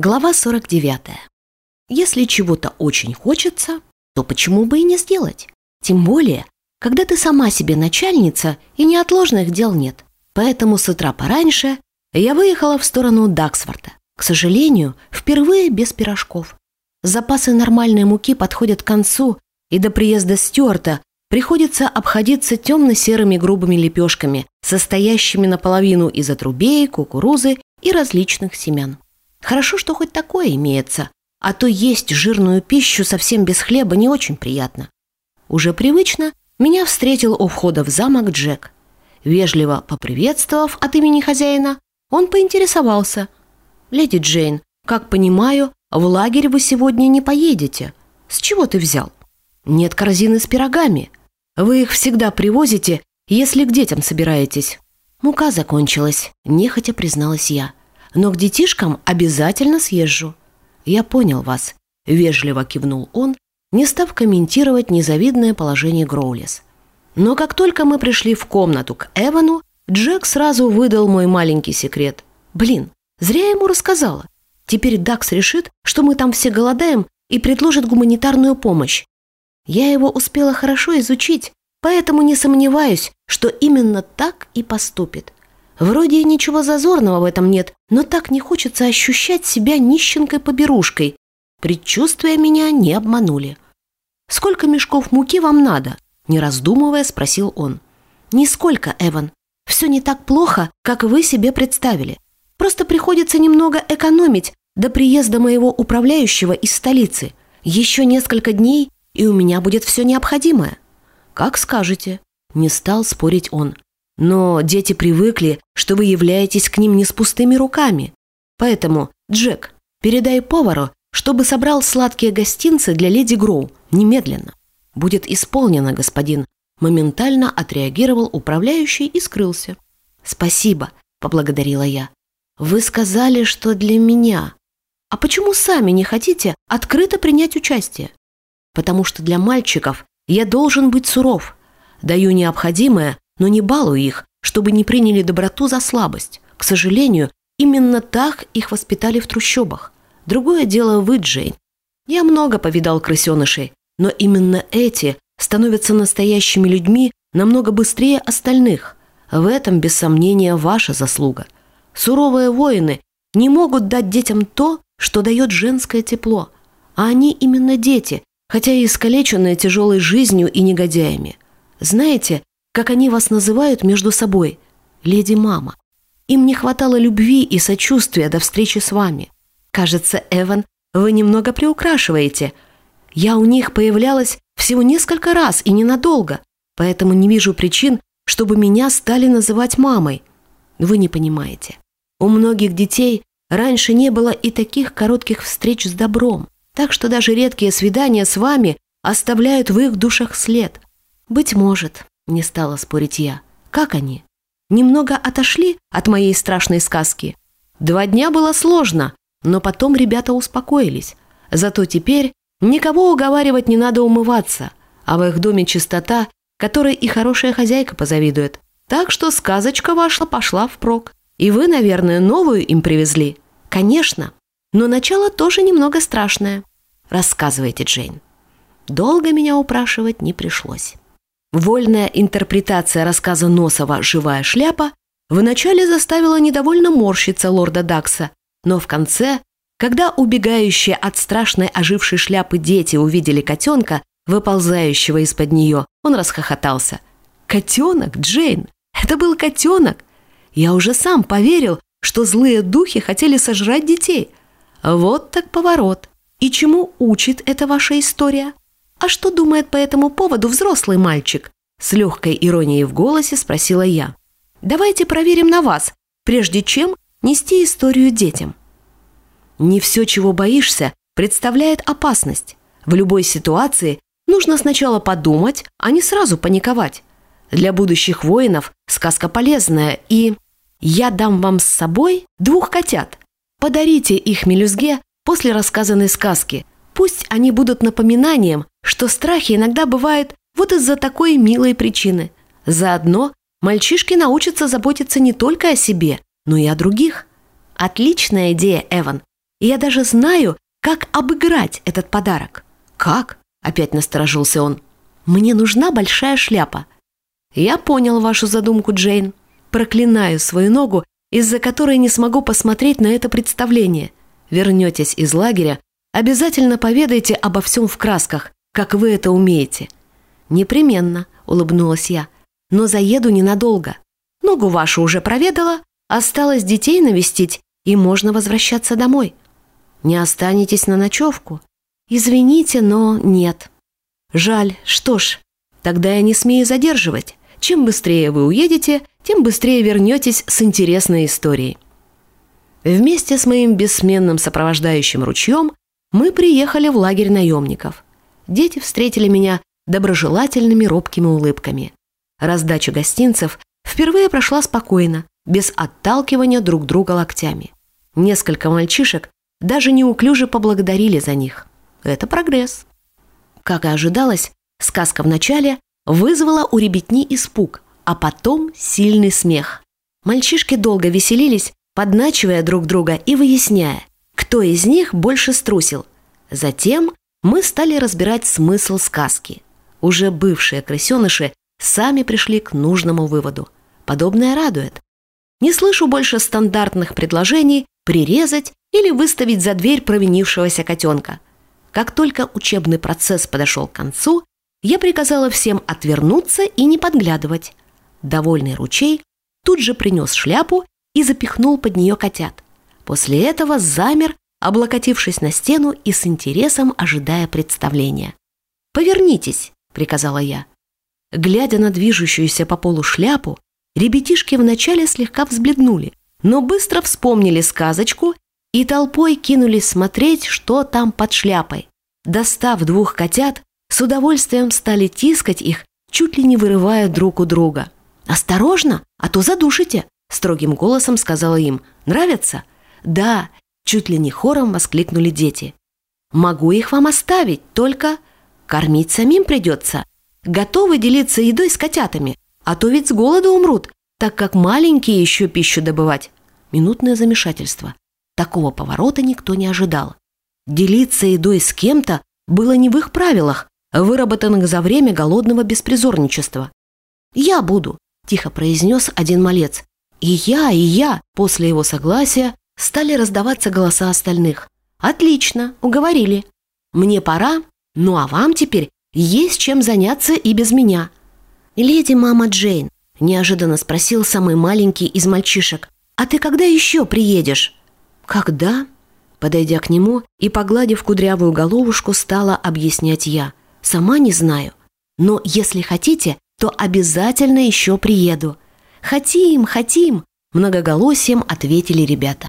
Глава 49. Если чего-то очень хочется, то почему бы и не сделать? Тем более, когда ты сама себе начальница и неотложных дел нет. Поэтому с утра пораньше я выехала в сторону Даксфорда. К сожалению, впервые без пирожков. Запасы нормальной муки подходят к концу, и до приезда Стюарта приходится обходиться темно-серыми грубыми лепешками, состоящими наполовину из отрубей, кукурузы и различных семян. Хорошо, что хоть такое имеется, а то есть жирную пищу совсем без хлеба не очень приятно. Уже привычно меня встретил у входа в замок Джек. Вежливо поприветствовав от имени хозяина, он поинтересовался. «Леди Джейн, как понимаю, в лагерь вы сегодня не поедете. С чего ты взял?» «Нет корзины с пирогами. Вы их всегда привозите, если к детям собираетесь». «Мука закончилась», – нехотя призналась я но к детишкам обязательно съезжу». «Я понял вас», – вежливо кивнул он, не став комментировать незавидное положение Гроулис. Но как только мы пришли в комнату к Эвану, Джек сразу выдал мой маленький секрет. «Блин, зря я ему рассказала. Теперь Дакс решит, что мы там все голодаем и предложит гуманитарную помощь. Я его успела хорошо изучить, поэтому не сомневаюсь, что именно так и поступит. Вроде ничего зазорного в этом нет, но так не хочется ощущать себя нищенкой-поберушкой. Предчувствия меня не обманули. «Сколько мешков муки вам надо?» Не раздумывая, спросил он. «Нисколько, Эван. Все не так плохо, как вы себе представили. Просто приходится немного экономить до приезда моего управляющего из столицы. Еще несколько дней, и у меня будет все необходимое». «Как скажете», — не стал спорить он. Но дети привыкли, что вы являетесь к ним не с пустыми руками. Поэтому, Джек, передай повару, чтобы собрал сладкие гостинцы для леди Гроу немедленно. Будет исполнено, господин. Моментально отреагировал управляющий и скрылся. Спасибо, поблагодарила я. Вы сказали, что для меня. А почему сами не хотите открыто принять участие? Потому что для мальчиков я должен быть суров. Даю необходимое, но не балую их, чтобы не приняли доброту за слабость. К сожалению, именно так их воспитали в трущобах. Другое дело вы, Джейн. Я много повидал крысенышей, но именно эти становятся настоящими людьми намного быстрее остальных. В этом, без сомнения, ваша заслуга. Суровые воины не могут дать детям то, что дает женское тепло. А они именно дети, хотя и искалеченные тяжелой жизнью и негодяями. Знаете, как они вас называют между собой, леди-мама. Им не хватало любви и сочувствия до встречи с вами. Кажется, Эван, вы немного приукрашиваете. Я у них появлялась всего несколько раз и ненадолго, поэтому не вижу причин, чтобы меня стали называть мамой. Вы не понимаете. У многих детей раньше не было и таких коротких встреч с добром, так что даже редкие свидания с вами оставляют в их душах след. Быть может, не стала спорить я. Как они? Немного отошли от моей страшной сказки. Два дня было сложно, но потом ребята успокоились. Зато теперь никого уговаривать не надо умываться, а в их доме чистота, которой и хорошая хозяйка позавидует. Так что сказочка ваша пошла впрок. И вы, наверное, новую им привезли. Конечно. Но начало тоже немного страшное. Рассказывайте, Джейн. Долго меня упрашивать не пришлось. Вольная интерпретация рассказа Носова «Живая шляпа» вначале заставила недовольно морщиться лорда Дакса, но в конце, когда убегающие от страшной ожившей шляпы дети увидели котенка, выползающего из-под нее, он расхохотался. «Котенок, Джейн! Это был котенок! Я уже сам поверил, что злые духи хотели сожрать детей. Вот так поворот. И чему учит эта ваша история?» «А что думает по этому поводу взрослый мальчик?» С легкой иронией в голосе спросила я. «Давайте проверим на вас, прежде чем нести историю детям». Не все, чего боишься, представляет опасность. В любой ситуации нужно сначала подумать, а не сразу паниковать. Для будущих воинов сказка полезная, и я дам вам с собой двух котят. Подарите их мелюзге после рассказанной сказки. Пусть они будут напоминанием, что страхи иногда бывают вот из-за такой милой причины. Заодно мальчишки научатся заботиться не только о себе, но и о других. Отличная идея, Эван. И я даже знаю, как обыграть этот подарок. Как? Опять насторожился он. Мне нужна большая шляпа. Я понял вашу задумку, Джейн. Проклинаю свою ногу, из-за которой не смогу посмотреть на это представление. Вернетесь из лагеря, обязательно поведайте обо всем в красках, как вы это умеете. Непременно, улыбнулась я, но заеду ненадолго. Ногу вашу уже проведала, осталось детей навестить, и можно возвращаться домой. Не останетесь на ночевку? Извините, но нет. Жаль, что ж, тогда я не смею задерживать. Чем быстрее вы уедете, тем быстрее вернетесь с интересной историей. Вместе с моим бессменным сопровождающим ручьем мы приехали в лагерь наемников. Дети встретили меня доброжелательными робкими улыбками. Раздача гостинцев впервые прошла спокойно, без отталкивания друг друга локтями. Несколько мальчишек даже неуклюже поблагодарили за них. Это прогресс. Как и ожидалось, сказка в начале вызвала у ребятни испуг, а потом сильный смех. Мальчишки долго веселились, подначивая друг друга и выясняя, кто из них больше струсил. Затем мы стали разбирать смысл сказки. Уже бывшие крысеныши сами пришли к нужному выводу. Подобное радует. Не слышу больше стандартных предложений прирезать или выставить за дверь провинившегося котенка. Как только учебный процесс подошел к концу, я приказала всем отвернуться и не подглядывать. Довольный ручей тут же принес шляпу и запихнул под нее котят. После этого замер, облокотившись на стену и с интересом ожидая представления. «Повернитесь», — приказала я. Глядя на движущуюся по полу шляпу, ребятишки вначале слегка взбледнули, но быстро вспомнили сказочку и толпой кинулись смотреть, что там под шляпой. Достав двух котят, с удовольствием стали тискать их, чуть ли не вырывая друг у друга. «Осторожно, а то задушите!» – строгим голосом сказала им. «Нравится?» «Да!» – чуть ли не хором воскликнули дети. «Могу их вам оставить, только кормить самим придется. Готовы делиться едой с котятами, а то ведь с голода умрут, так как маленькие еще пищу добывать». Минутное замешательство. Такого поворота никто не ожидал. Делиться едой с кем-то было не в их правилах, выработанных за время голодного беспризорничества. «Я буду», – тихо произнес один малец. «И я, и я», после его согласия, стали раздаваться голоса остальных. «Отлично, уговорили. Мне пора, ну а вам теперь есть чем заняться и без меня». «Леди мама Джейн», – неожиданно спросил самый маленький из мальчишек, «а ты когда еще приедешь?» «Когда?» Подойдя к нему и погладив кудрявую головушку, стала объяснять я. «Сама не знаю. Но если хотите, то обязательно еще приеду». «Хотим, хотим!» – многоголосием ответили ребята.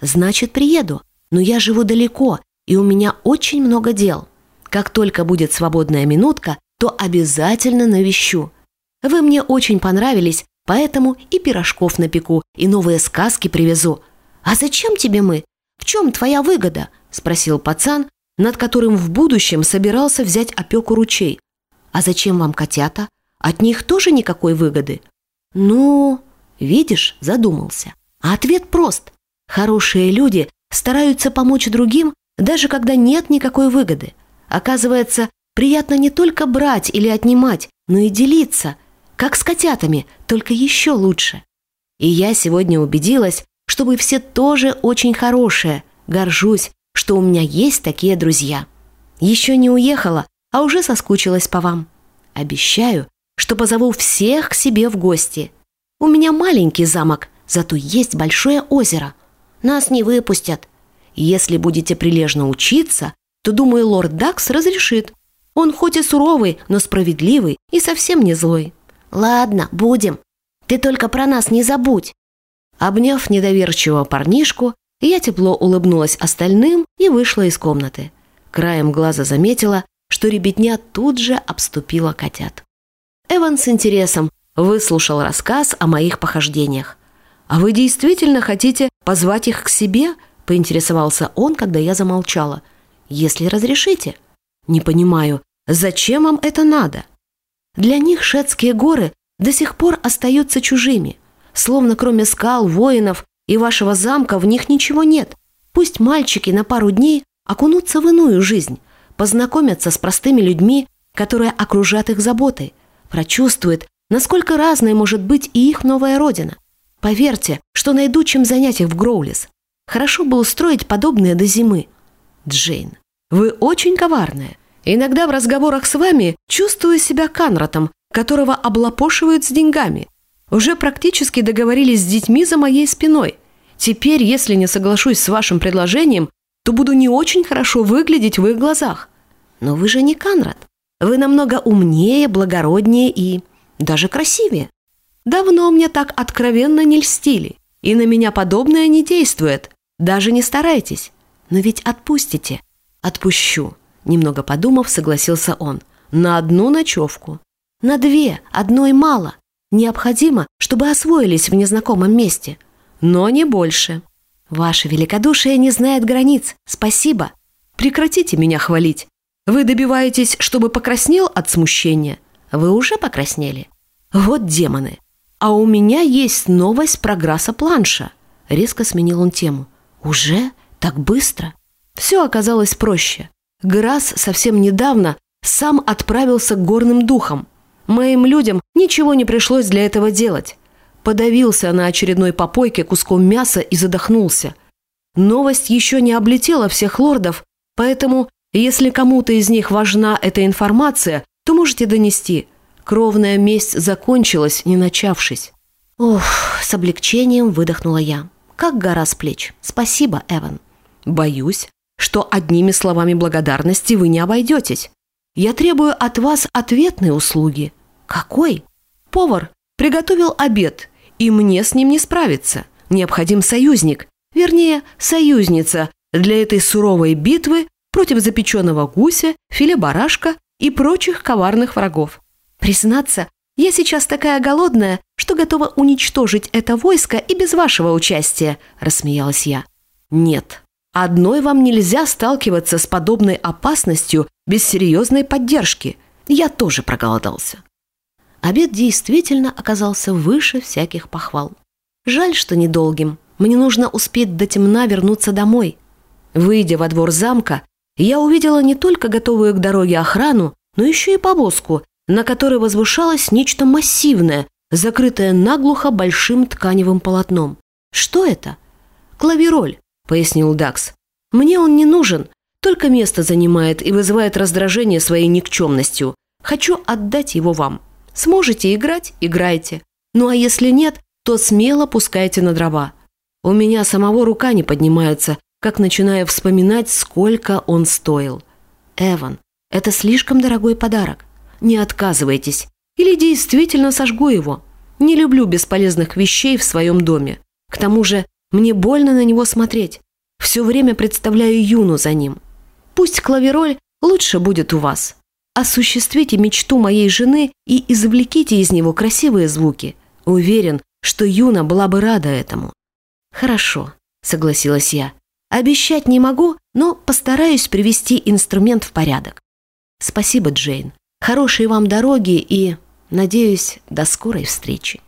«Значит, приеду. Но я живу далеко, и у меня очень много дел. Как только будет свободная минутка, то обязательно навещу. Вы мне очень понравились, поэтому и пирожков напеку, и новые сказки привезу. «А зачем тебе мы? В чем твоя выгода?» – спросил пацан, над которым в будущем собирался взять опеку ручей. «А зачем вам котята? От них тоже никакой выгоды?» «Ну...» – видишь, задумался. А ответ прост. Хорошие люди стараются помочь другим, даже когда нет никакой выгоды. Оказывается, приятно не только брать или отнимать, но и делиться, как с котятами, только еще лучше. И я сегодня убедилась, чтобы все тоже очень хорошие. Горжусь, что у меня есть такие друзья. Еще не уехала, а уже соскучилась по вам. Обещаю, что позову всех к себе в гости. У меня маленький замок, зато есть большое озеро. Нас не выпустят. Если будете прилежно учиться, то, думаю, лорд Дакс разрешит. Он хоть и суровый, но справедливый и совсем не злой. Ладно, будем. Ты только про нас не забудь. Обняв недоверчивого парнишку, я тепло улыбнулась остальным и вышла из комнаты. Краем глаза заметила, что ребятня тут же обступила котят. Эван с интересом выслушал рассказ о моих похождениях. «А вы действительно хотите позвать их к себе?» – поинтересовался он, когда я замолчала. «Если разрешите». «Не понимаю, зачем вам это надо?» Для них шетские горы до сих пор остаются чужими – словно кроме скал, воинов и вашего замка в них ничего нет. Пусть мальчики на пару дней окунутся в иную жизнь, познакомятся с простыми людьми, которые окружат их заботой, прочувствуют, насколько разной может быть и их новая родина. Поверьте, что найду чем занять их в Гроулис. Хорошо бы устроить подобное до зимы. Джейн, вы очень коварная. Иногда в разговорах с вами чувствую себя Канратом, которого облапошивают с деньгами. Уже практически договорились с детьми за моей спиной. Теперь, если не соглашусь с вашим предложением, то буду не очень хорошо выглядеть в их глазах. Но вы же не Канрад. Вы намного умнее, благороднее и даже красивее. Давно мне так откровенно не льстили, и на меня подобное не действует. Даже не старайтесь. Но ведь отпустите. Отпущу. Немного подумав, согласился он. На одну ночевку. На две, одной мало. Необходимо, чтобы освоились в незнакомом месте. Но не больше. Ваше великодушие не знает границ. Спасибо. Прекратите меня хвалить. Вы добиваетесь, чтобы покраснел от смущения? Вы уже покраснели? Вот демоны. А у меня есть новость про Граса Планша. Резко сменил он тему. Уже? Так быстро? Все оказалось проще. Грас совсем недавно сам отправился к горным духам. Моим людям ничего не пришлось для этого делать. Подавился на очередной попойке куском мяса и задохнулся. Новость еще не облетела всех лордов, поэтому, если кому-то из них важна эта информация, то можете донести. Кровная месть закончилась, не начавшись. Ох, с облегчением выдохнула я. Как гора с плеч. Спасибо, Эван. Боюсь, что одними словами благодарности вы не обойдетесь. Я требую от вас ответной услуги. Какой? Повар приготовил обед, и мне с ним не справиться. Необходим союзник, вернее, союзница для этой суровой битвы против запеченного гуся, филе барашка и прочих коварных врагов. Признаться, я сейчас такая голодная, что готова уничтожить это войско и без вашего участия», – рассмеялась я. «Нет, Одной вам нельзя сталкиваться с подобной опасностью без серьезной поддержки. Я тоже проголодался. Обед действительно оказался выше всяких похвал. Жаль, что недолгим. Мне нужно успеть до темна вернуться домой. Выйдя во двор замка, я увидела не только готовую к дороге охрану, но еще и повозку, на которой возвышалось нечто массивное, закрытое наглухо большим тканевым полотном. Что это? Клавироль пояснил Дакс. «Мне он не нужен, только место занимает и вызывает раздражение своей никчемностью. Хочу отдать его вам. Сможете играть – играйте. Ну а если нет, то смело пускайте на дрова. У меня самого рука не поднимается, как начинаю вспоминать, сколько он стоил. Эван, это слишком дорогой подарок. Не отказывайтесь. Или действительно сожгу его. Не люблю бесполезных вещей в своем доме. К тому же мне больно на него смотреть. Все время представляю Юну за ним. Пусть клавироль лучше будет у вас. Осуществите мечту моей жены и извлеките из него красивые звуки. Уверен, что Юна была бы рада этому». «Хорошо», — согласилась я. «Обещать не могу, но постараюсь привести инструмент в порядок. Спасибо, Джейн. Хорошей вам дороги и, надеюсь, до скорой встречи».